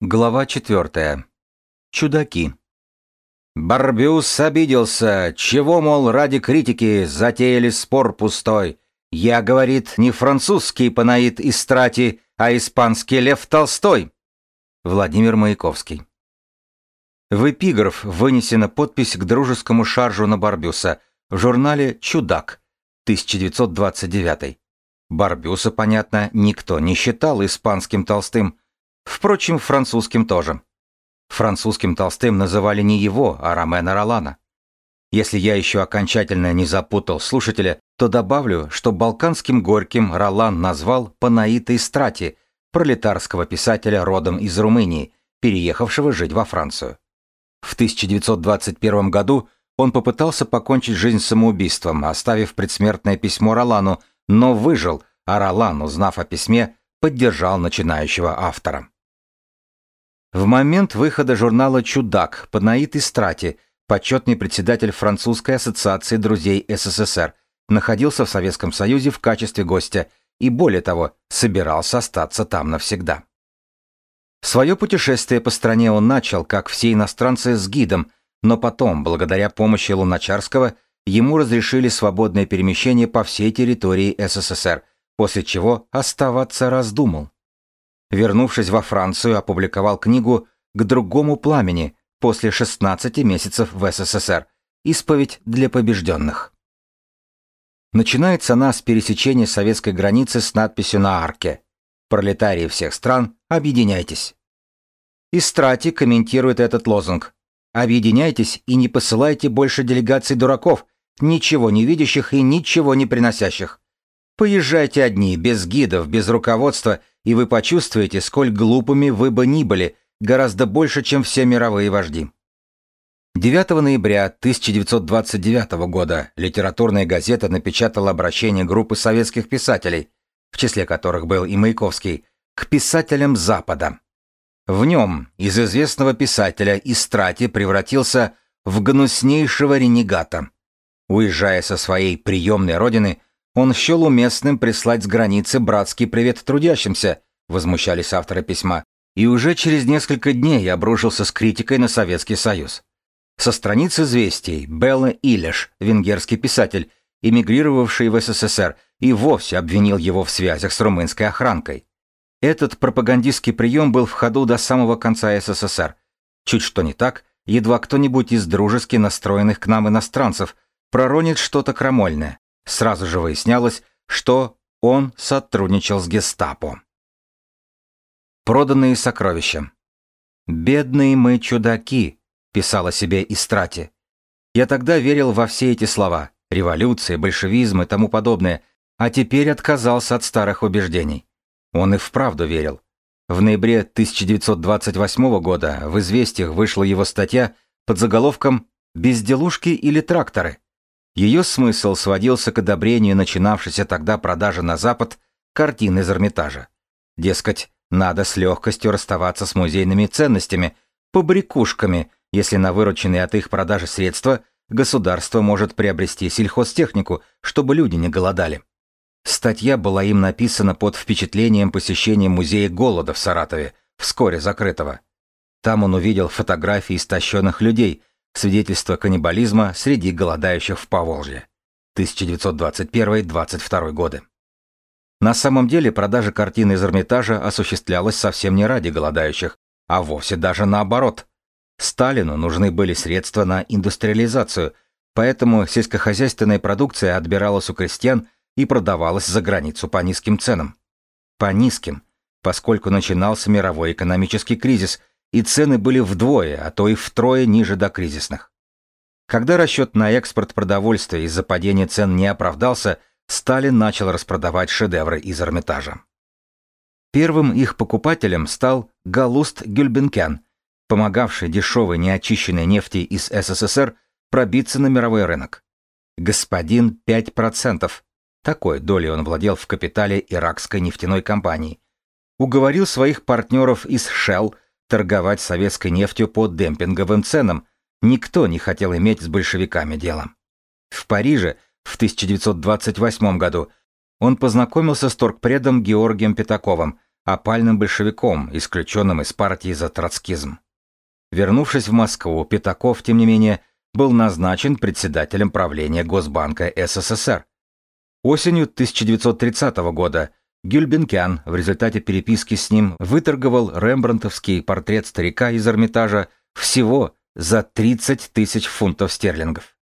Глава 4. Чудаки. Барбюс обиделся. Чего, мол, ради критики затеяли спор пустой. Я, говорит, не французский панаид Истрати, а испанский Лев Толстой. Владимир Маяковский. В эпиграф вынесена подпись к дружескому шаржу на Барбюса в журнале «Чудак» 1929. Барбюса, понятно, никто не считал испанским Толстым, Впрочем, французским тоже. Французским Толстым называли не его, а Ромена Ролана. Если я еще окончательно не запутал слушателя, то добавлю, что балканским горьким Ролан назвал Панаита Истрати, пролетарского писателя родом из Румынии, переехавшего жить во Францию. В 1921 году он попытался покончить жизнь самоубийством, оставив предсмертное письмо Ролану, но выжил, а Ролан, узнав о письме, поддержал начинающего автора. В момент выхода журнала «Чудак» Панаит Истрати, почетный председатель Французской ассоциации друзей СССР, находился в Советском Союзе в качестве гостя и, более того, собирался остаться там навсегда. Свое путешествие по стране он начал, как все иностранцы, с гидом, но потом, благодаря помощи Луначарского, ему разрешили свободное перемещение по всей территории СССР, после чего оставаться раздумал вернувшись во Францию, опубликовал книгу «К другому пламени» после 16 месяцев в СССР «Исповедь для побежденных». Начинается она с пересечения советской границы с надписью на арке «Пролетарии всех стран, объединяйтесь». Истрати комментирует этот лозунг «Объединяйтесь и не посылайте больше делегаций дураков, ничего не видящих и ничего не приносящих. Поезжайте одни, без гидов, без руководства – и вы почувствуете, сколь глупыми вы бы ни были, гораздо больше, чем все мировые вожди. 9 ноября 1929 года литературная газета напечатала обращение группы советских писателей, в числе которых был и Маяковский, к писателям Запада. В нем из известного писателя Истрати превратился в гнуснейшего ренегата. Уезжая со своей приемной родины, он счел уместным прислать с границы братский привет трудящимся, возмущались авторы письма, и уже через несколько дней обрушился с критикой на Советский Союз. Со страниц известий Белла Илеш, венгерский писатель, эмигрировавший в СССР, и вовсе обвинил его в связях с румынской охранкой. Этот пропагандистский прием был в ходу до самого конца СССР. Чуть что не так, едва кто-нибудь из дружески настроенных к нам иностранцев проронит что-то крамольное. Сразу же выяснялось, что он сотрудничал с гестапо. Проданные сокровища. «Бедные мы чудаки», — писала себе Истрати. Я тогда верил во все эти слова, революция, большевизм и тому подобное, а теперь отказался от старых убеждений. Он и вправду верил. В ноябре 1928 года в «Известиях» вышла его статья под заголовком «Безделушки или тракторы?». Ее смысл сводился к одобрению начинавшейся тогда продажи на Запад картин из Эрмитажа. Дескать, надо с легкостью расставаться с музейными ценностями, побрякушками, если на вырученные от их продажи средства государство может приобрести сельхозтехнику, чтобы люди не голодали. Статья была им написана под впечатлением посещения музея голода в Саратове, вскоре закрытого. Там он увидел фотографии истощенных людей – Свидетельство каннибализма среди голодающих в Поволжье. 1921-22 годы. На самом деле продажа картины из Эрмитажа осуществлялась совсем не ради голодающих, а вовсе даже наоборот. Сталину нужны были средства на индустриализацию, поэтому сельскохозяйственная продукция отбиралась у крестьян и продавалась за границу по низким ценам. По низким, поскольку начинался мировой экономический кризис – и цены были вдвое, а то и втрое ниже до кризисных. Когда расчет на экспорт продовольствия из-за падения цен не оправдался, Сталин начал распродавать шедевры из Эрмитажа. Первым их покупателем стал Галуст Гюльбенкен, помогавший дешевой неочищенной нефти из СССР пробиться на мировой рынок. Господин 5%, такой долей он владел в капитале иракской нефтяной компании, уговорил своих партнеров из Shell торговать советской нефтью по демпинговым ценам. Никто не хотел иметь с большевиками дело. В Париже в 1928 году он познакомился с торгпредом Георгием Пятаковым, опальным большевиком, исключенным из партии за троцкизм. Вернувшись в Москву, Пятаков, тем не менее, был назначен председателем правления Госбанка СССР. Осенью 1930 года Гюльбенкян в результате переписки с ним выторговал рембрандтовский портрет старика из Эрмитажа всего за 30 тысяч фунтов стерлингов.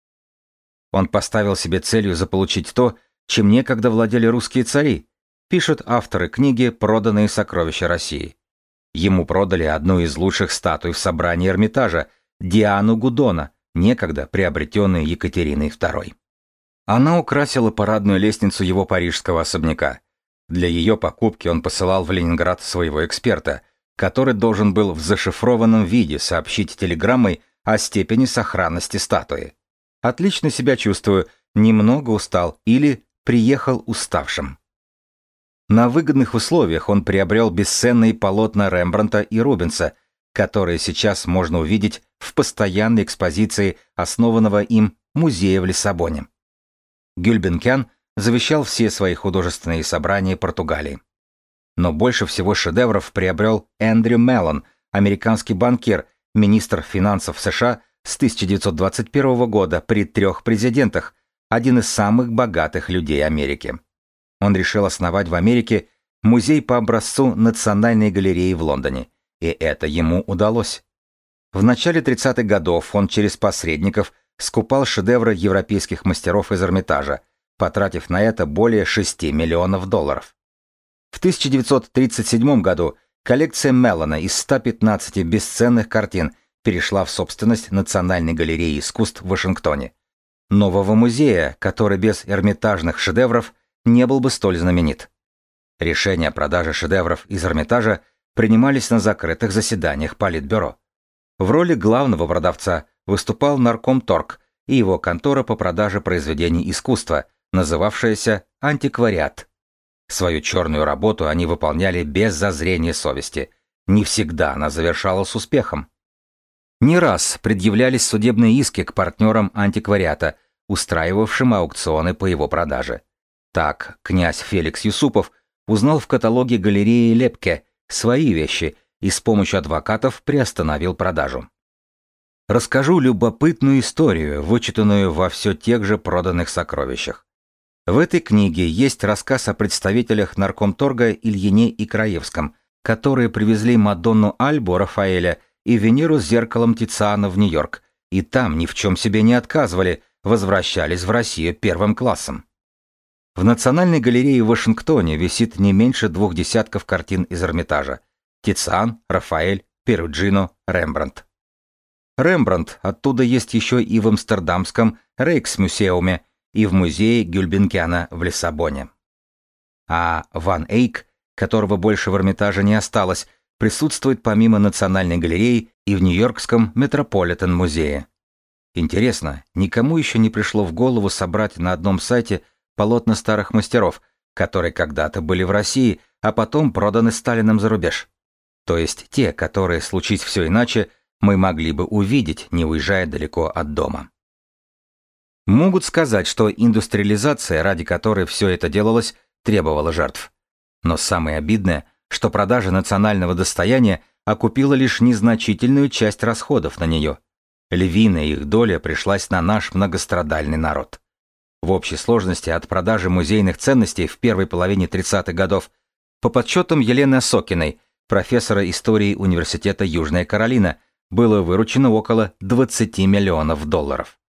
Он поставил себе целью заполучить то, чем некогда владели русские цари, пишут авторы книги «Проданные сокровища России». Ему продали одну из лучших статуй в собрании Эрмитажа, Диану Гудона, некогда приобретенную Екатериной II. Она украсила парадную лестницу его парижского особняка. Для ее покупки он посылал в Ленинград своего эксперта, который должен был в зашифрованном виде сообщить телеграммой о степени сохранности статуи. Отлично себя чувствую, немного устал или приехал уставшим. На выгодных условиях он приобрел бесценные полотна Рембранта и Рубенса, которые сейчас можно увидеть в постоянной экспозиции основанного им музея в Лиссабоне. Гюльбенкян завещал все свои художественные собрания Португалии. Но больше всего шедевров приобрел Эндрю Меллон, американский банкир, министр финансов США с 1921 года при трех президентах, один из самых богатых людей Америки. Он решил основать в Америке музей по образцу Национальной галереи в Лондоне, и это ему удалось. В начале 30-х годов он через посредников скупал шедевры европейских мастеров из Эрмитажа, потратив на это более 6 миллионов долларов. В 1937 году коллекция Меллона из 115 бесценных картин перешла в собственность Национальной галереи искусств в Вашингтоне, нового музея, который без эрмитажных шедевров не был бы столь знаменит. Решения о продаже шедевров из Эрмитажа принимались на закрытых заседаниях Политбюро. В роли главного продавца выступал нарком Торг и его контора по продаже произведений искусства, называвшаяся «Антиквариат». Свою черную работу они выполняли без зазрения совести. Не всегда она завершалась успехом. Не раз предъявлялись судебные иски к партнерам антиквариата, устраивавшим аукционы по его продаже. Так, князь Феликс Юсупов узнал в каталоге галереи Лепке свои вещи и с помощью адвокатов приостановил продажу. Расскажу любопытную историю, вычитанную во все тех же проданных сокровищах. В этой книге есть рассказ о представителях наркомторга Ильине и Краевском, которые привезли Мадонну Альбу Рафаэля и Венеру с зеркалом Тициана в Нью-Йорк, и там ни в чем себе не отказывали, возвращались в Россию первым классом. В Национальной галерее в Вашингтоне висит не меньше двух десятков картин из Эрмитажа. Тициан, Рафаэль, Перуджино, Рембрандт. Рембрандт оттуда есть еще и в Амстердамском Рейксмюсеуме и в музее Гюльбенкяна в Лиссабоне. А Ван Эйк, которого больше в Эрмитаже не осталось, присутствует помимо Национальной галереи и в Нью-Йоркском Метрополитен-музее. Интересно, никому еще не пришло в голову собрать на одном сайте полотна старых мастеров, которые когда-то были в России, а потом проданы Сталином за рубеж. То есть те, которые, случись все иначе, мы могли бы увидеть, не уезжая далеко от дома. Могут сказать, что индустриализация, ради которой все это делалось, требовала жертв. Но самое обидное, что продажа национального достояния окупила лишь незначительную часть расходов на нее. Львиная их доля пришлась на наш многострадальный народ. В общей сложности от продажи музейных ценностей в первой половине 30-х годов по подсчетам Елены Осокиной, профессора истории Университета Южная Каролина, было выручено около 20 миллионов долларов.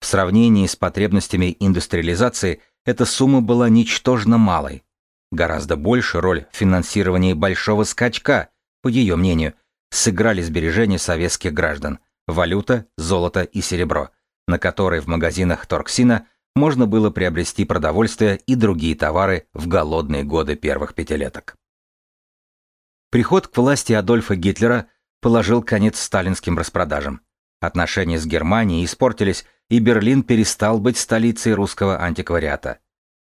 В сравнении с потребностями индустриализации эта сумма была ничтожно малой. Гораздо больше роль в финансировании большого скачка, по ее мнению, сыграли сбережения советских граждан, валюта, золото и серебро, на которые в магазинах Торксина можно было приобрести продовольствие и другие товары в голодные годы первых пятилеток. Приход к власти Адольфа Гитлера положил конец сталинским распродажам. Отношения с Германией испортились, и Берлин перестал быть столицей русского антиквариата.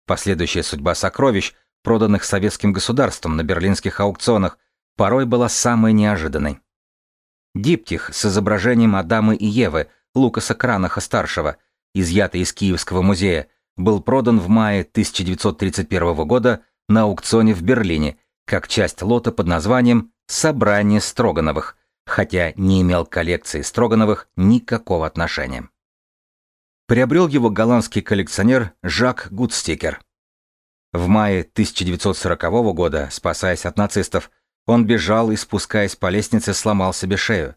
Последующая судьба сокровищ, проданных советским государством на берлинских аукционах, порой была самой неожиданной. Диптих с изображением Адама и Евы Лукаса Кранаха-старшего, изъятый из Киевского музея, был продан в мае 1931 года на аукционе в Берлине как часть лота под названием «Собрание Строгановых», хотя не имел к коллекции Строгановых никакого отношения. Приобрел его голландский коллекционер Жак Гудстикер. В мае 1940 года, спасаясь от нацистов, он бежал и, спускаясь по лестнице, сломал себе шею.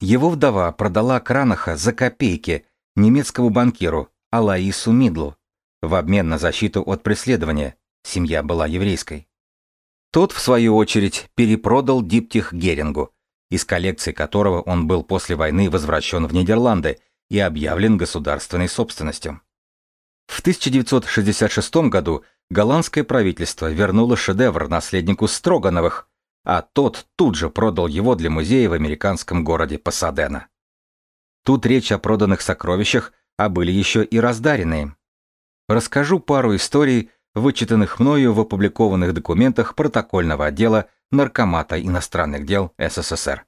Его вдова продала Кранаха за копейки немецкому банкиру Алаису Мидлу в обмен на защиту от преследования. Семья была еврейской. Тот, в свою очередь, перепродал диптих Герингу, из коллекции которого он был после войны возвращен в Нидерланды и объявлен государственной собственностью. В 1966 году голландское правительство вернуло шедевр наследнику Строгановых, а тот тут же продал его для музея в американском городе Пасадена. Тут речь о проданных сокровищах, а были еще и раздаренные. Расскажу пару историй, вычитанных мною в опубликованных документах протокольного отдела Наркомата иностранных дел СССР.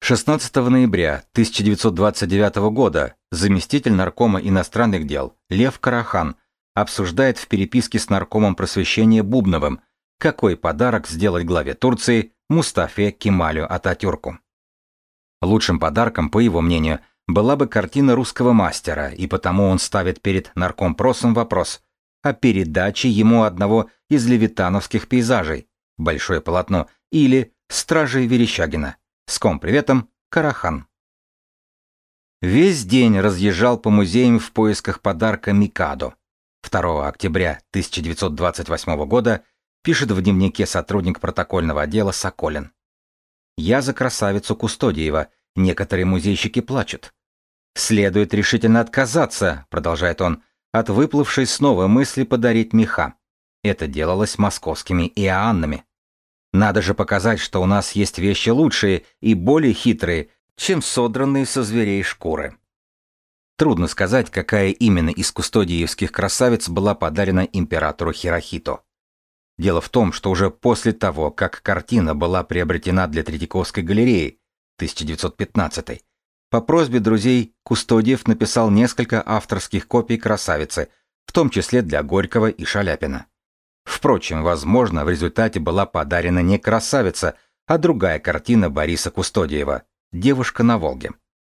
16 ноября 1929 года заместитель наркома иностранных дел Лев Карахан обсуждает в переписке с наркомом просвещения Бубновым, какой подарок сделать главе Турции Мустафе Кемалю Ататюрку. Лучшим подарком, по его мнению, была бы картина русского мастера, и потому он ставит перед наркомпросом вопрос о передаче ему одного из левитановских пейзажей, большое полотно, или «Стражей Верещагина». С ком приветом, Карахан. Весь день разъезжал по музеям в поисках подарка Микадо. 2 октября 1928 года пишет в дневнике сотрудник протокольного отдела Соколин. «Я за красавицу Кустодиева, некоторые музейщики плачут. Следует решительно отказаться, продолжает он, от выплывшей снова мысли подарить меха. Это делалось московскими иоаннами. Надо же показать, что у нас есть вещи лучшие и более хитрые, чем содранные со зверей шкуры. Трудно сказать, какая именно из кустодиевских красавиц была подарена императору Хирохито. Дело в том, что уже после того, как картина была приобретена для Третьяковской галереи 1915 по просьбе друзей Кустодиев написал несколько авторских копий красавицы, в том числе для Горького и Шаляпина. Впрочем, возможно, в результате была подарена не красавица, а другая картина Бориса Кустодиева «Девушка на Волге».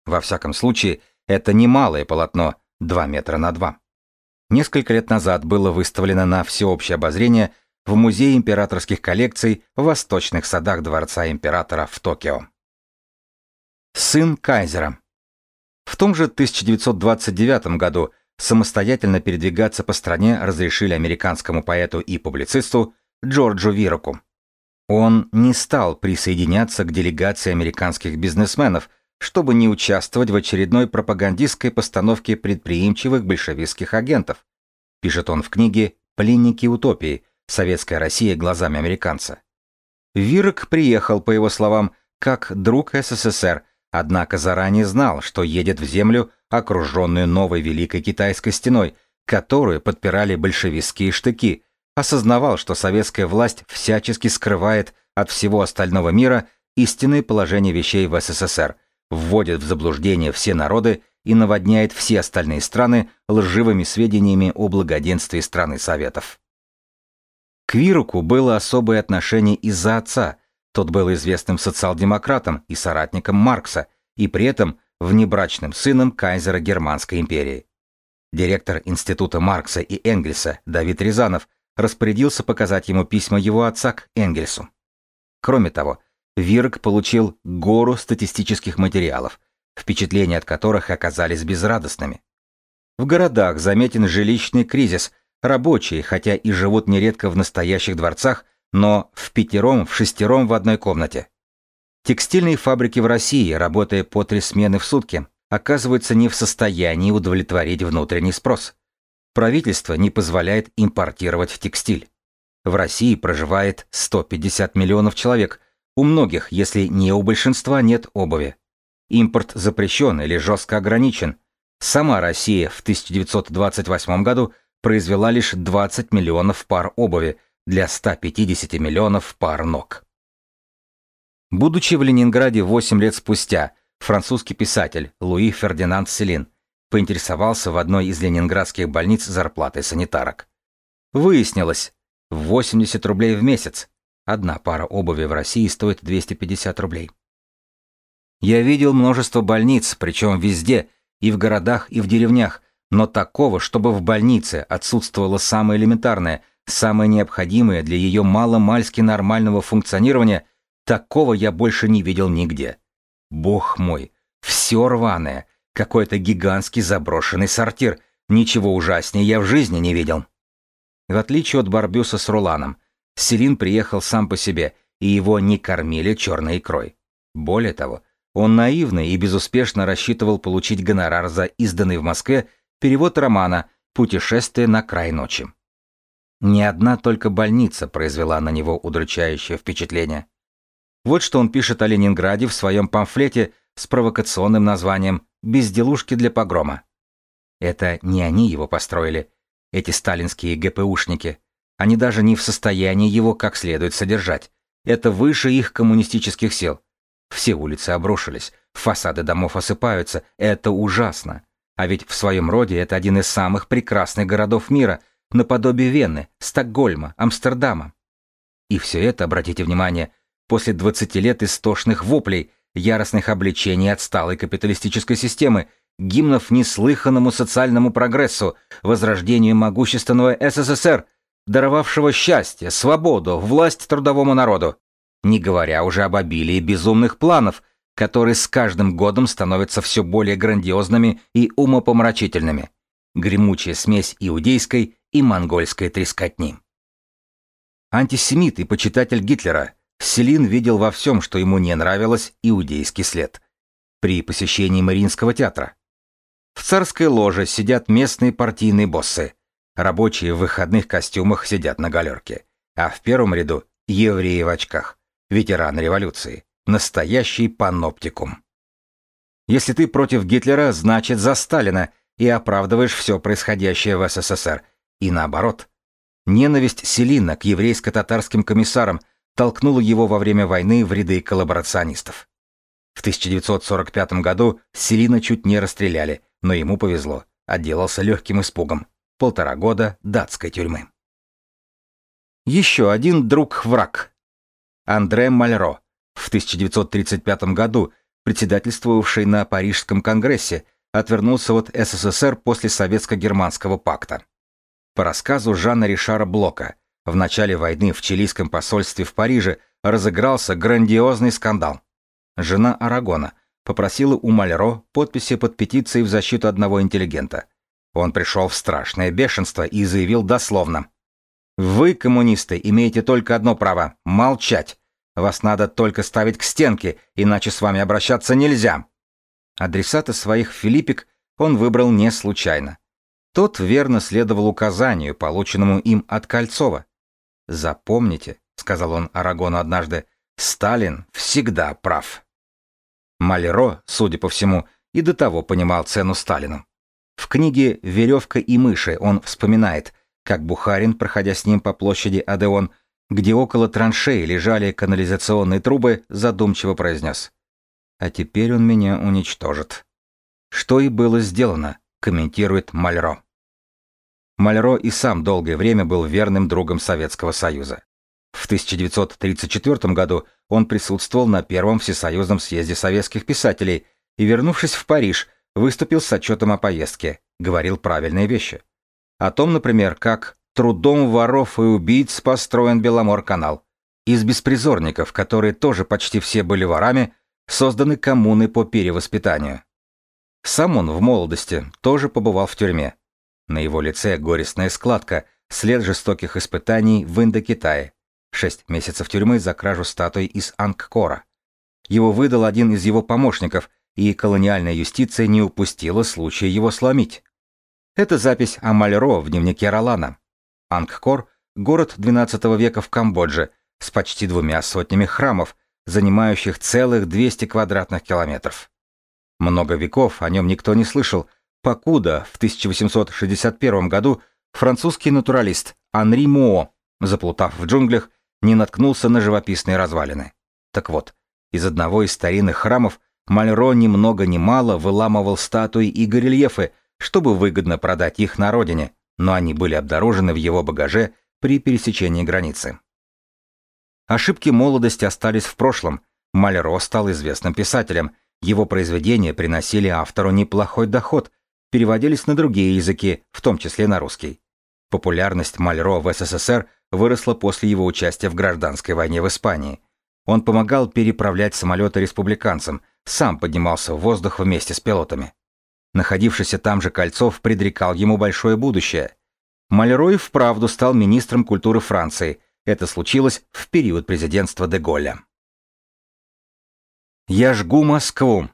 Во всяком случае, это немалое полотно, 2 метра на 2. Несколько лет назад было выставлено на всеобщее обозрение в Музее императорских коллекций в Восточных садах Дворца императора в Токио. Сын Кайзера. В том же 1929 году самостоятельно передвигаться по стране разрешили американскому поэту и публицисту Джорджу Вироку. Он не стал присоединяться к делегации американских бизнесменов, чтобы не участвовать в очередной пропагандистской постановке предприимчивых большевистских агентов. Пишет он в книге «Пленники утопии. Советская Россия глазами американца». Вирок приехал, по его словам, как друг СССР, однако заранее знал, что едет в землю, окруженную новой Великой Китайской стеной, которую подпирали большевистские штыки, осознавал, что советская власть всячески скрывает от всего остального мира истинное положение вещей в СССР, вводит в заблуждение все народы и наводняет все остальные страны лживыми сведениями о благоденствии страны Советов. К Вируку было особое отношение из-за отца, тот был известным социал-демократом и соратником Маркса, и при этом внебрачным сыном кайзера Германской империи. Директор Института Маркса и Энгельса Давид Рязанов распорядился показать ему письма его отца к Энгельсу. Кроме того, Вирк получил гору статистических материалов, впечатления от которых оказались безрадостными. В городах заметен жилищный кризис, рабочие, хотя и живут нередко в настоящих дворцах, но в пятером, в шестером в одной комнате. Текстильные фабрики в России, работая по три смены в сутки, оказываются не в состоянии удовлетворить внутренний спрос. Правительство не позволяет импортировать текстиль. В России проживает 150 миллионов человек, у многих, если не у большинства, нет обуви. Импорт запрещен или жестко ограничен. Сама Россия в 1928 году произвела лишь 20 миллионов пар обуви для 150 миллионов пар ног. Будучи в Ленинграде 8 лет спустя, французский писатель Луи Фердинанд Селин поинтересовался в одной из ленинградских больниц зарплатой санитарок. Выяснилось, 80 рублей в месяц. Одна пара обуви в России стоит 250 рублей. Я видел множество больниц, причем везде, и в городах, и в деревнях, но такого, чтобы в больнице отсутствовало самое элементарное, самое необходимое для ее мало-мальски нормального функционирования, такого я больше не видел нигде. Бог мой, все рваное, какой-то гигантский заброшенный сортир, ничего ужаснее я в жизни не видел. В отличие от Барбюса с Руланом, Селин приехал сам по себе, и его не кормили черной икрой. Более того, он наивно и безуспешно рассчитывал получить гонорар за изданный в Москве перевод романа «Путешествие на край ночи». Ни одна только больница произвела на него удручающее впечатление. Вот что он пишет о Ленинграде в своем памфлете с провокационным названием «Безделушки для погрома». Это не они его построили, эти сталинские ГПУшники. Они даже не в состоянии его как следует содержать. Это выше их коммунистических сил. Все улицы обрушились, фасады домов осыпаются. Это ужасно. А ведь в своем роде это один из самых прекрасных городов мира, наподобие Вены, Стокгольма, Амстердама. И все это, обратите внимание, после 20 лет истошных воплей, яростных обличений отсталой капиталистической системы, гимнов неслыханному социальному прогрессу, возрождению могущественного СССР, даровавшего счастье, свободу, власть трудовому народу, не говоря уже об обилии безумных планов, которые с каждым годом становятся все более грандиозными и умопомрачительными. Гремучая смесь иудейской и монгольской трескотни. Антисемит и почитатель Гитлера, Селин видел во всем, что ему не нравилось, иудейский след. При посещении Мариинского театра. В царской ложе сидят местные партийные боссы. Рабочие в выходных костюмах сидят на галерке. А в первом ряду – евреи в очках. Ветеран революции. Настоящий паноптикум. Если ты против Гитлера, значит за Сталина и оправдываешь все происходящее в СССР. И наоборот. Ненависть Селина к еврейско-татарским комиссарам толкнула его во время войны в ряды коллаборационистов. В 1945 году Селина чуть не расстреляли, но ему повезло, отделался легким испугом. Полтора года датской тюрьмы. Еще один друг-враг. Андре Мальро, в 1935 году председательствовавший на Парижском конгрессе, отвернулся от СССР после Советско-германского пакта. По рассказу Жана Ришара Блока, в начале войны в чилийском посольстве в Париже разыгрался грандиозный скандал. Жена Арагона попросила у Мальро подписи под петицией в защиту одного интеллигента. Он пришел в страшное бешенство и заявил дословно – вы, коммунисты, имеете только одно право – молчать. Вас надо только ставить к стенке, иначе с вами обращаться нельзя. Адресата своих Филиппик он выбрал не случайно. Тот верно следовал указанию, полученному им от Кольцова. «Запомните», — сказал он Арагону однажды, — «Сталин всегда прав». Малеро, судя по всему, и до того понимал цену Сталину. В книге «Веревка и мыши» он вспоминает — как Бухарин, проходя с ним по площади Адеон, где около траншеи лежали канализационные трубы, задумчиво произнес. «А теперь он меня уничтожит». Что и было сделано, комментирует Мальро. Мальро и сам долгое время был верным другом Советского Союза. В 1934 году он присутствовал на Первом Всесоюзном съезде советских писателей и, вернувшись в Париж, выступил с отчетом о поездке, говорил правильные вещи. О том, например, как трудом воров и убийц построен Беломор-канал. Из беспризорников, которые тоже почти все были ворами, созданы коммуны по перевоспитанию. Сам он в молодости тоже побывал в тюрьме. На его лице горестная складка, след жестоких испытаний в Индокитае. Шесть месяцев тюрьмы за кражу статуи из Ангкора. Его выдал один из его помощников, и колониальная юстиция не упустила случая его сломить. Это запись Амальро в дневнике Ролана. Ангкор – город XII века в Камбодже с почти двумя сотнями храмов, занимающих целых 200 квадратных километров. Много веков о нем никто не слышал, покуда в 1861 году французский натуралист Анри Муо, заплутав в джунглях, не наткнулся на живописные развалины. Так вот, из одного из старинных храмов Мальро ни много ни мало выламывал статуи и горельефы, чтобы выгодно продать их на родине, но они были обнаружены в его багаже при пересечении границы. Ошибки молодости остались в прошлом. Малеро стал известным писателем. Его произведения приносили автору неплохой доход, переводились на другие языки, в том числе на русский. Популярность Мальро в СССР выросла после его участия в гражданской войне в Испании. Он помогал переправлять самолеты республиканцам, сам поднимался в воздух вместе с пилотами. Находившийся там же Кольцов предрекал ему большое будущее. Мальрой вправду стал министром культуры Франции. Это случилось в период президентства де Голля. «Я жгу Москву».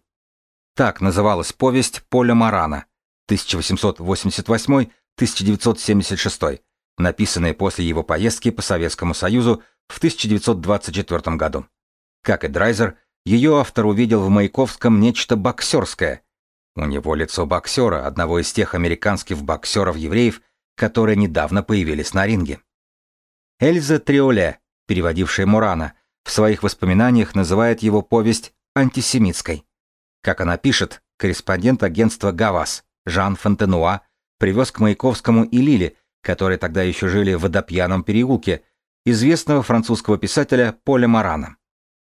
Так называлась повесть Поля Марана, 1888-1976, написанная после его поездки по Советскому Союзу в 1924 году. Как и Драйзер, ее автор увидел в Маяковском нечто боксерское. У него лицо боксера, одного из тех американских боксеров-евреев, которые недавно появились на ринге. Эльза Триоле, переводившая Мурана, в своих воспоминаниях называет его повесть антисемитской. Как она пишет, корреспондент агентства «Гавас» Жан Фонтенуа привез к Маяковскому и Лили, которые тогда еще жили в Водопьяном переулке, известного французского писателя Поля Марана.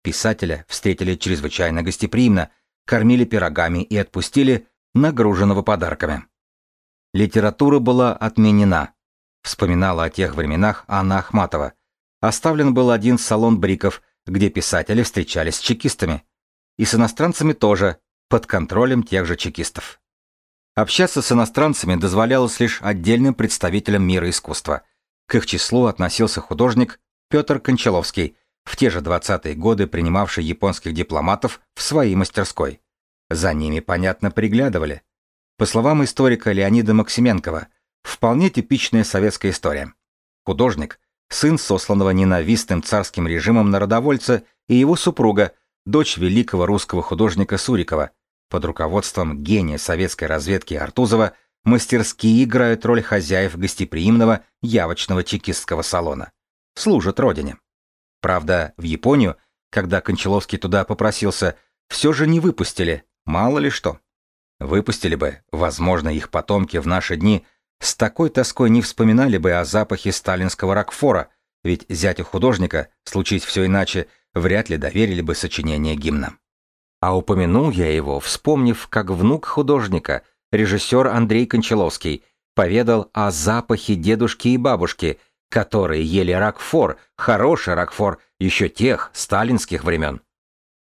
Писателя встретили чрезвычайно гостеприимно, кормили пирогами и отпустили, нагруженного подарками. Литература была отменена. Вспоминала о тех временах Анна Ахматова. Оставлен был один салон бриков, где писатели встречались с чекистами. И с иностранцами тоже, под контролем тех же чекистов. Общаться с иностранцами дозволялось лишь отдельным представителям мира искусства. К их числу относился художник Петр Кончаловский, в те же 20-е годы принимавший японских дипломатов в своей мастерской. За ними, понятно, приглядывали. По словам историка Леонида Максименкова, вполне типичная советская история. Художник, сын сосланного ненавистным царским режимом народовольца и его супруга, дочь великого русского художника Сурикова, под руководством гения советской разведки Артузова мастерски играют роль хозяев гостеприимного явочного чекистского салона. Служат родине. Правда, в Японию, когда Кончаловский туда попросился, все же не выпустили, мало ли что. Выпустили бы, возможно, их потомки в наши дни с такой тоской не вспоминали бы о запахе сталинского ракфора, ведь зятю художника, случись все иначе, вряд ли доверили бы сочинение гимна. А упомянул я его, вспомнив, как внук художника, режиссер Андрей Кончаловский, поведал о запахе дедушки и бабушки, которые ели ракфор, хороший ракфор, еще тех, сталинских времен.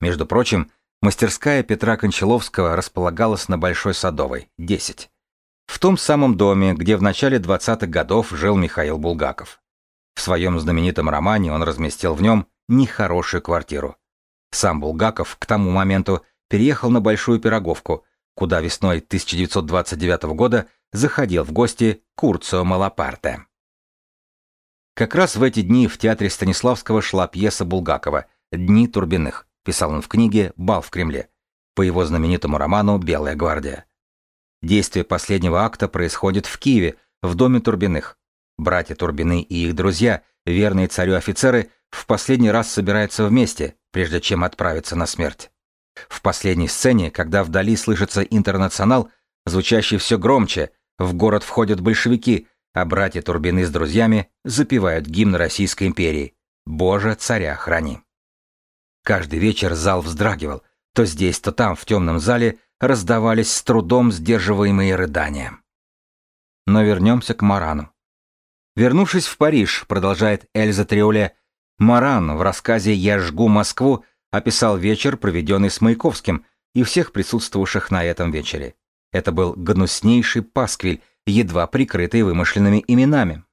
Между прочим, мастерская Петра Кончаловского располагалась на Большой Садовой, 10. В том самом доме, где в начале 20-х годов жил Михаил Булгаков. В своем знаменитом романе он разместил в нем нехорошую квартиру. Сам Булгаков к тому моменту переехал на Большую Пироговку, куда весной 1929 года заходил в гости Курцио Малапарте. Как раз в эти дни в театре Станиславского шла пьеса Булгакова «Дни Турбиных», писал он в книге «Бал в Кремле», по его знаменитому роману «Белая гвардия». Действие последнего акта происходит в Киеве, в доме Турбиных. Братья Турбины и их друзья, верные царю офицеры, в последний раз собираются вместе, прежде чем отправиться на смерть. В последней сцене, когда вдали слышится интернационал, звучащий все громче, в город входят большевики, а братья Турбины с друзьями запевают гимн Российской империи «Боже, царя храни». Каждый вечер зал вздрагивал, то здесь, то там, в темном зале, раздавались с трудом сдерживаемые рыдания. Но вернемся к Марану. Вернувшись в Париж, продолжает Эльза Триоле, Маран в рассказе «Я жгу Москву» описал вечер, проведенный с Маяковским и всех присутствовавших на этом вечере. Это был гнуснейший пасквиль, едва прикрытый вымышленными именами.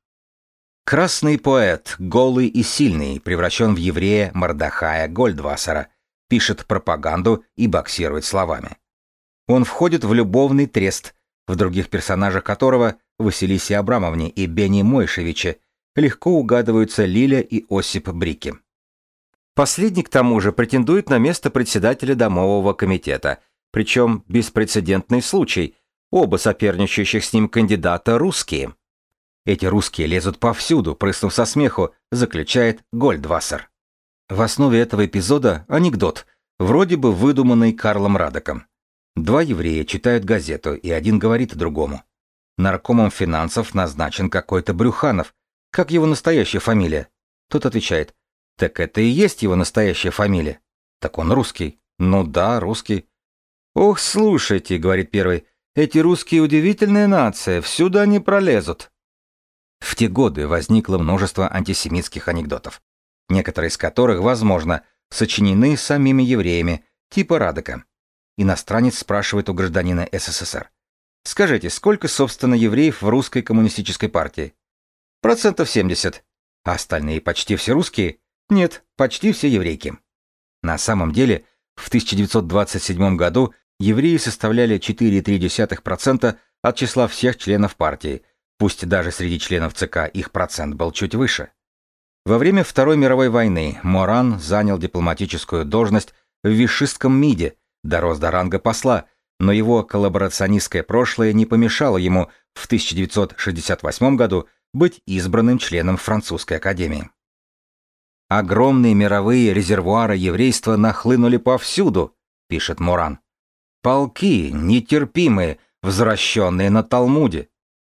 Красный поэт, голый и сильный, превращен в еврея Мордахая Гольдвассера, пишет пропаганду и боксирует словами. Он входит в любовный трест, в других персонажах которого, Василисе Абрамовне и Бенни Мойшевиче, легко угадываются Лиля и Осип Брики. Последний, к тому же, претендует на место председателя домового комитета, причем беспрецедентный случай, оба соперничающих с ним кандидата русские. Эти русские лезут повсюду, прыснув со смеху, заключает Гольдвассер. В основе этого эпизода анекдот, вроде бы выдуманный Карлом Радоком. Два еврея читают газету, и один говорит другому. Наркомом финансов назначен какой-то Брюханов, как его настоящая фамилия? Тот отвечает. Так это и есть его настоящая фамилия. Так он русский. Ну да, русский. Ох, слушайте, говорит первый, эти русские удивительная нация, всюду они пролезут. В те годы возникло множество антисемитских анекдотов, некоторые из которых, возможно, сочинены самими евреями, типа Радека. Иностранец спрашивает у гражданина СССР. Скажите, сколько, собственно, евреев в русской коммунистической партии? Процентов 70. А остальные почти все русские? Нет, почти все еврейки. На самом деле, в 1927 году евреи составляли 4,3% от числа всех членов партии, пусть даже среди членов ЦК их процент был чуть выше. Во время Второй мировой войны Моран занял дипломатическую должность в вишистском МИДе, дорос до ранга посла, но его коллаборационистское прошлое не помешало ему в 1968 году быть избранным членом французской академии. Огромные мировые резервуары еврейства нахлынули повсюду, пишет Муран. Полки, нетерпимые, возвращенные на Талмуде.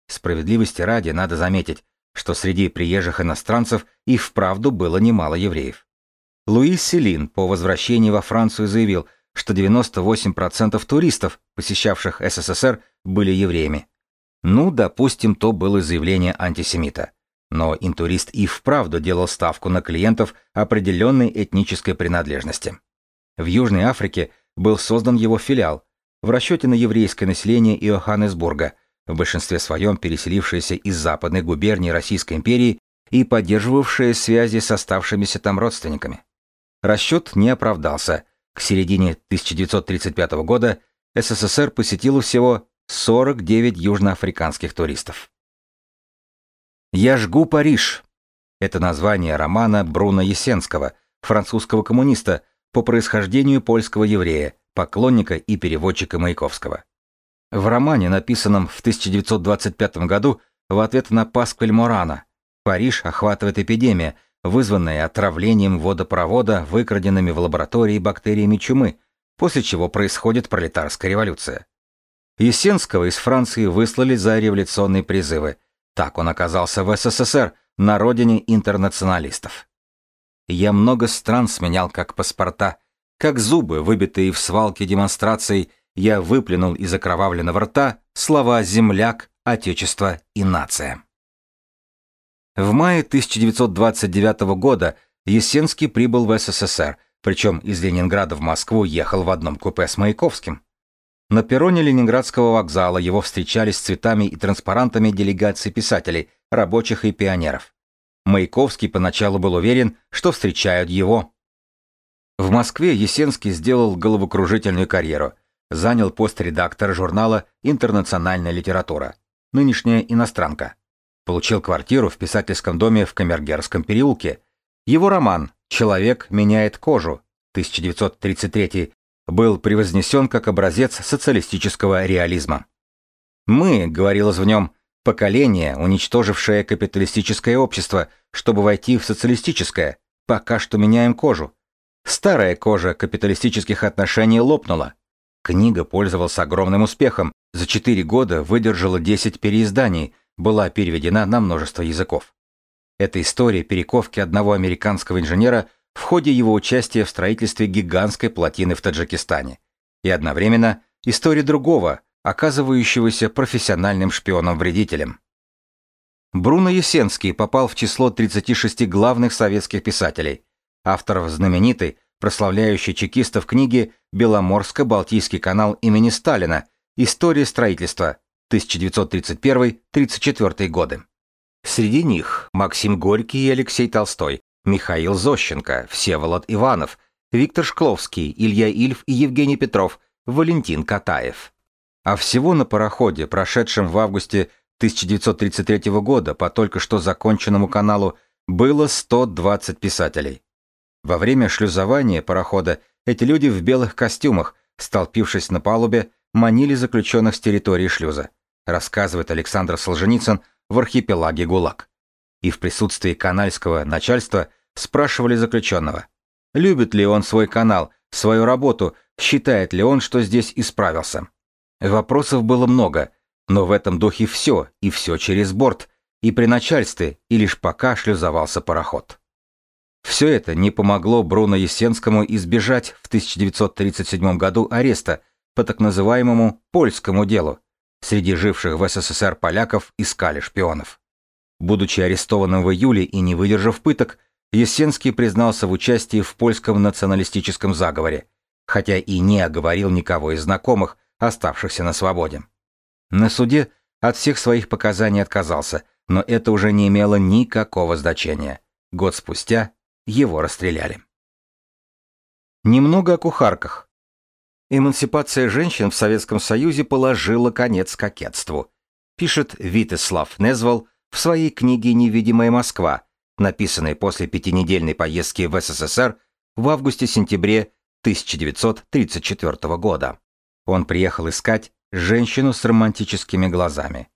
Справедливости ради надо заметить, что среди приезжих иностранцев и вправду было немало евреев. Луис Селин по возвращении во Францию заявил, что 98% туристов, посещавших СССР, были евреями. Ну, допустим, то было заявление антисемита. Но интурист и вправду делал ставку на клиентов определенной этнической принадлежности. В Южной Африке был создан его филиал, в расчете на еврейское население Иоханнесбурга, в большинстве своем переселившееся из западной губернии Российской империи и поддерживавшее связи с оставшимися там родственниками. Расчет не оправдался. К середине 1935 года СССР посетило всего 49 южноафриканских туристов. «Я жгу Париж» — это название романа Бруно Есенского, французского коммуниста, по происхождению польского еврея, поклонника и переводчика Маяковского. В романе, написанном в 1925 году в ответ на Пасквиль Морана, Париж охватывает эпидемия, вызванная отравлением водопровода, выкраденными в лаборатории бактериями чумы, после чего происходит пролетарская революция. Есенского из Франции выслали за революционные призывы, так он оказался в СССР, на родине интернационалистов. Я много стран сменял как паспорта, как зубы, выбитые в свалке демонстраций, я выплюнул из окровавленного рта слова «земляк», «отечество» и «нация». В мае 1929 года Есенский прибыл в СССР, причем из Ленинграда в Москву ехал в одном купе с Маяковским. На перроне Ленинградского вокзала его встречали с цветами и транспарантами делегации писателей, рабочих и пионеров. Маяковский поначалу был уверен, что встречают его. В Москве Есенский сделал головокружительную карьеру. Занял пост редактора журнала «Интернациональная литература», нынешняя иностранка. Получил квартиру в писательском доме в Камергерском переулке. Его роман «Человек меняет кожу» 1933 был превознесен как образец социалистического реализма. «Мы», — говорилось в нем, — «поколение, уничтожившее капиталистическое общество, чтобы войти в социалистическое, пока что меняем кожу. Старая кожа капиталистических отношений лопнула. Книга пользовалась огромным успехом, за четыре года выдержала 10 переизданий, была переведена на множество языков. Это история перековки одного американского инженера в ходе его участия в строительстве гигантской плотины в Таджикистане, и одновременно история другого, оказывающегося профессиональным шпионом-вредителем. Бруно Есенский попал в число 36 главных советских писателей, авторов знаменитой, прославляющей чекистов книги «Беломорско-Балтийский канал имени Сталина. История строительства. 1931-34 годы». Среди них Максим Горький и Алексей Толстой, Михаил Зощенко, Всеволод Иванов, Виктор Шкловский, Илья Ильф и Евгений Петров, Валентин Катаев. А всего на пароходе, прошедшем в августе 1933 года по только что законченному каналу, было 120 писателей. Во время шлюзования парохода эти люди в белых костюмах, столпившись на палубе, манили заключенных с территории шлюза, рассказывает Александр Солженицын в архипелаге ГУЛАГ. И в присутствии канальского начальства Спрашивали заключенного. Любит ли он свой канал, свою работу, считает ли он, что здесь исправился. Вопросов было много, но в этом духе все, и все через борт, и при начальстве, и лишь пока шлюзовался пароход. Все это не помогло Бруно Есенскому избежать в 1937 году ареста по так называемому «польскому делу». Среди живших в СССР поляков искали шпионов. Будучи арестованным в июле и не выдержав пыток, Есенский признался в участии в польском националистическом заговоре, хотя и не оговорил никого из знакомых, оставшихся на свободе. На суде от всех своих показаний отказался, но это уже не имело никакого значения. Год спустя его расстреляли. Немного о кухарках. Эмансипация женщин в Советском Союзе положила конец кокетству, пишет Витеслав Незвал в своей книге «Невидимая Москва», написанной после пятинедельной поездки в СССР в августе-сентябре 1934 года. Он приехал искать женщину с романтическими глазами.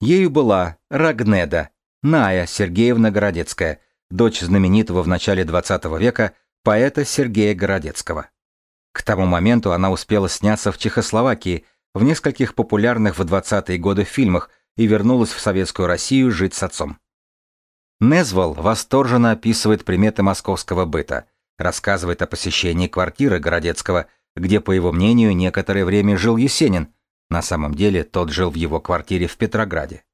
Ею была Рагнеда, Ная Сергеевна Городецкая, дочь знаменитого в начале XX века поэта Сергея Городецкого. К тому моменту она успела сняться в Чехословакии в нескольких популярных в 20-е годы фильмах и вернулась в советскую Россию жить с отцом. Незвал восторженно описывает приметы московского быта, рассказывает о посещении квартиры Городецкого, где, по его мнению, некоторое время жил Есенин. На самом деле тот жил в его квартире в Петрограде.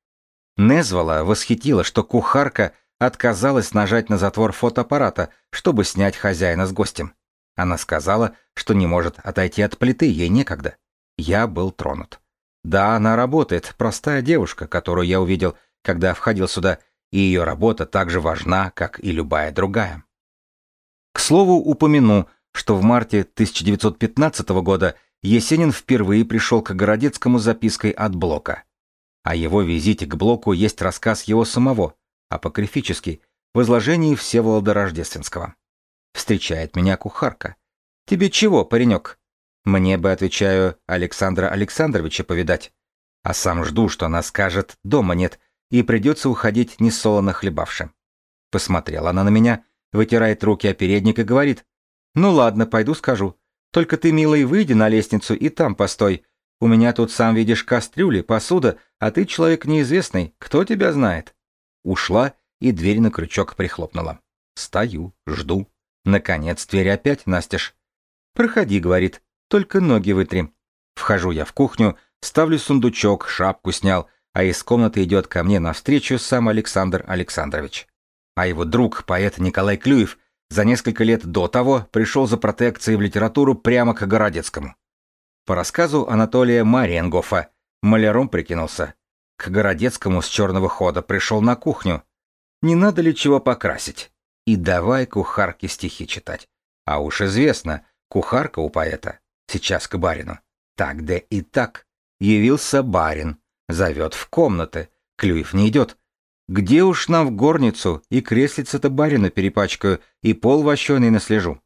Незвала восхитило, что кухарка отказалась нажать на затвор фотоаппарата, чтобы снять хозяина с гостем. Она сказала, что не может отойти от плиты, ей некогда. Я был тронут. Да, она работает, простая девушка, которую я увидел, когда входил сюда, и ее работа так же важна, как и любая другая. К слову, упомяну, что в марте 1915 года Есенин впервые пришел к Городецкому запиской от Блока. О его визите к Блоку есть рассказ его самого, апокрифический, в изложении Всеволода Рождественского. Встречает меня кухарка. «Тебе чего, паренек?» Мне бы, отвечаю, Александра Александровича повидать. А сам жду, что она скажет «дома нет», и придется уходить несолоно хлебавши. Посмотрела она на меня, вытирает руки о передник и говорит, «Ну ладно, пойду скажу. Только ты, милый, выйди на лестницу и там постой. У меня тут, сам видишь, кастрюли, посуда, а ты человек неизвестный, кто тебя знает?» Ушла и дверь на крючок прихлопнула. Стою, жду. Наконец дверь опять настежь. «Проходи», — говорит, — «только ноги вытри». Вхожу я в кухню, ставлю сундучок, шапку снял, а из комнаты идет ко мне навстречу сам Александр Александрович. А его друг, поэт Николай Клюев, за несколько лет до того пришел за протекцией в литературу прямо к Городецкому. По рассказу Анатолия Мариенгофа, маляром прикинулся. К Городецкому с черного хода пришел на кухню. Не надо ли чего покрасить? И давай кухарке стихи читать. А уж известно, кухарка у поэта. Сейчас к барину. Так да и так. Явился барин. Зовет в комнаты. Клюев не идет. Где уж нам в горницу, и креслица-то барина перепачкаю, и пол вощеный наслежу.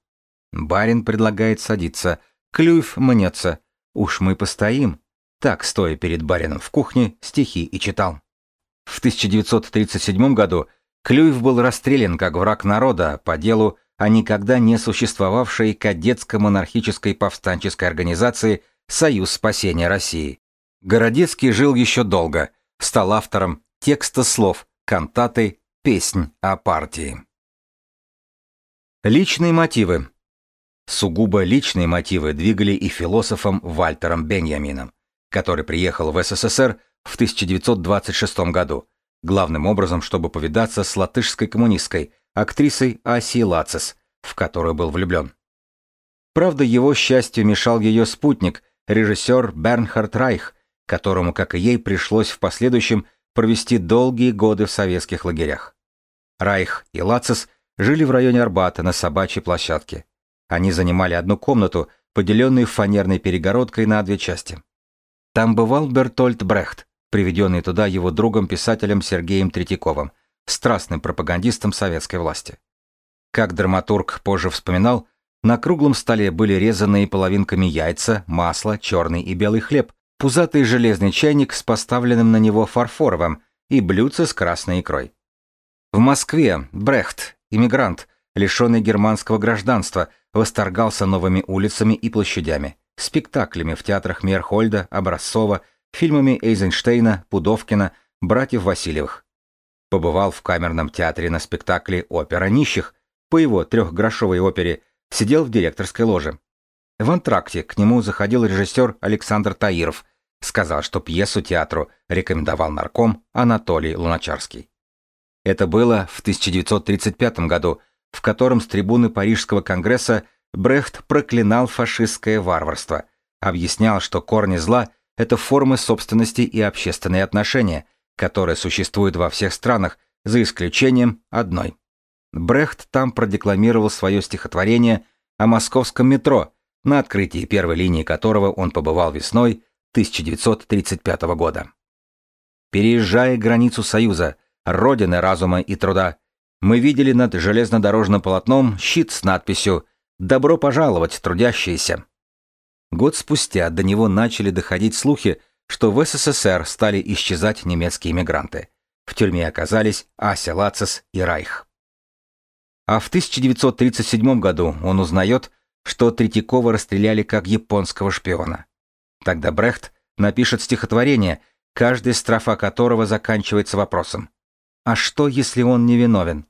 Барин предлагает садиться. Клюев мнется. Уж мы постоим. Так, стоя перед барином в кухне, стихи и читал. В 1937 году Клюев был расстрелян как враг народа по делу о никогда не существовавшей кадетско-монархической повстанческой организации «Союз спасения России». Городецкий жил еще долго, стал автором текста слов, кантаты, песнь о партии. Личные мотивы. Сугубо личные мотивы двигали и философом Вальтером Беньямином, который приехал в СССР в 1926 году, главным образом, чтобы повидаться с латышской коммунисткой, актрисой Асией Лацис, в которую был влюблен. Правда, его счастью мешал ее спутник, режиссер Бернхард Райх, которому, как и ей, пришлось в последующем провести долгие годы в советских лагерях. Райх и Лацис жили в районе Арбата на собачьей площадке. Они занимали одну комнату, поделенную фанерной перегородкой на две части. Там бывал Бертольд Брехт, приведенный туда его другом-писателем Сергеем Третьяковым, страстным пропагандистом советской власти. Как драматург позже вспоминал, на круглом столе были резанные половинками яйца, масло, черный и белый хлеб, пузатый железный чайник с поставленным на него фарфоровым и блюдце с красной икрой. В Москве Брехт, иммигрант, лишенный германского гражданства, восторгался новыми улицами и площадями, спектаклями в театрах Мейерхольда, Образцова, фильмами Эйзенштейна, Пудовкина, братьев Васильевых. Побывал в камерном театре на спектакле «Опера нищих», по его трехгрошовой опере, сидел в директорской ложе. В антракте к нему заходил режиссер Александр Таиров, сказал, что пьесу театру рекомендовал нарком Анатолий Луначарский. Это было в 1935 году, в котором с трибуны Парижского конгресса Брехт проклинал фашистское варварство, объяснял, что корни зла – это формы собственности и общественные отношения, которые существуют во всех странах, за исключением одной. Брехт там продекламировал свое стихотворение о московском метро, на открытии первой линии которого он побывал весной 1935 года. Переезжая границу Союза, родины разума и труда, мы видели над железнодорожным полотном щит с надписью «Добро пожаловать, трудящиеся». Год спустя до него начали доходить слухи, что в СССР стали исчезать немецкие мигранты. В тюрьме оказались Ася Лацис и Райх. А в 1937 году он узнает, что Третьякова расстреляли как японского шпиона. Тогда Брехт напишет стихотворение, каждая строфа которого заканчивается вопросом «А что, если он невиновен?»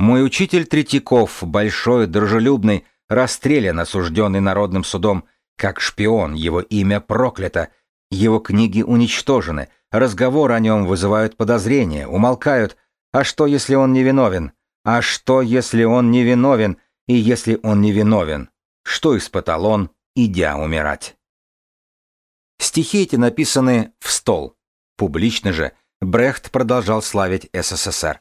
Мой учитель Третьяков, большой, дружелюбный, расстрелян, осужденный народным судом, как шпион, его имя проклято, его книги уничтожены, разговоры о нем вызывают подозрения, умолкают. А что, если он невиновен? А что, если он невиновен? И если он невиновен, что испытал он, идя умирать? Стихи эти написаны в стол. Публично же Брехт продолжал славить СССР.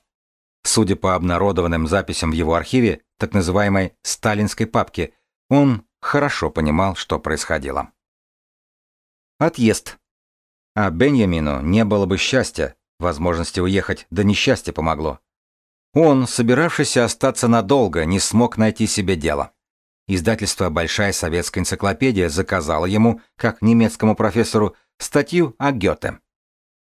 Судя по обнародованным записям в его архиве, так называемой «сталинской папке», он хорошо понимал, что происходило. Отъезд. А Беньямину не было бы счастья, возможности уехать, да несчастье помогло. Он, собиравшийся остаться надолго, не смог найти себе дело. Издательство «Большая советская энциклопедия» заказало ему, как немецкому профессору, статью о Гёте.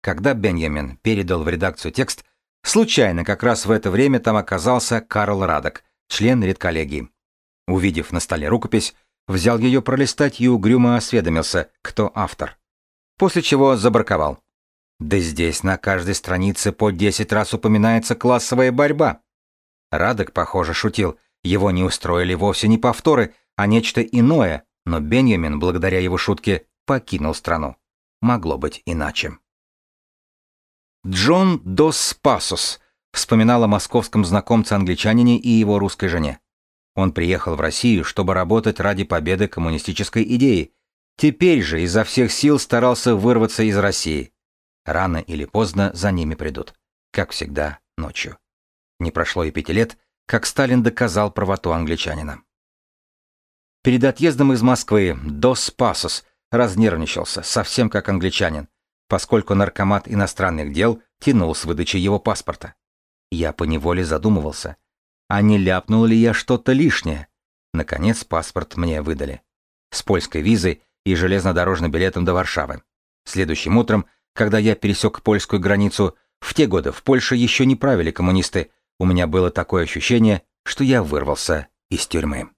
Когда Бенjamin передал в редакцию текст, случайно как раз в это время там оказался Карл Радок, член редколлегии. Увидев на столе рукопись, взял ее пролистать и угрюмо осведомился, кто автор. После чего забраковал. Да здесь на каждой странице по 10 раз упоминается классовая борьба. Радок, похоже, шутил. Его не устроили вовсе не повторы, а нечто иное, но Бенjamin, благодаря его шутке, покинул страну. Могло быть иначе. Джон Дос Пасос вспоминал о московском знакомце-англичанине и его русской жене. Он приехал в Россию, чтобы работать ради победы коммунистической идеи. Теперь же изо всех сил старался вырваться из России. Рано или поздно за ними придут. Как всегда, ночью. Не прошло и пяти лет, как Сталин доказал правоту англичанина. Перед отъездом из Москвы Дос Пасос разнервничался, совсем как англичанин, поскольку наркомат иностранных дел тянул с выдачи его паспорта. Я поневоле задумывался, а не ляпнул ли я что-то лишнее? Наконец паспорт мне выдали. С польской визой и железнодорожным билетом до Варшавы. Следующим утром когда я пересек польскую границу, в те годы в Польше еще не правили коммунисты, у меня было такое ощущение, что я вырвался из тюрьмы.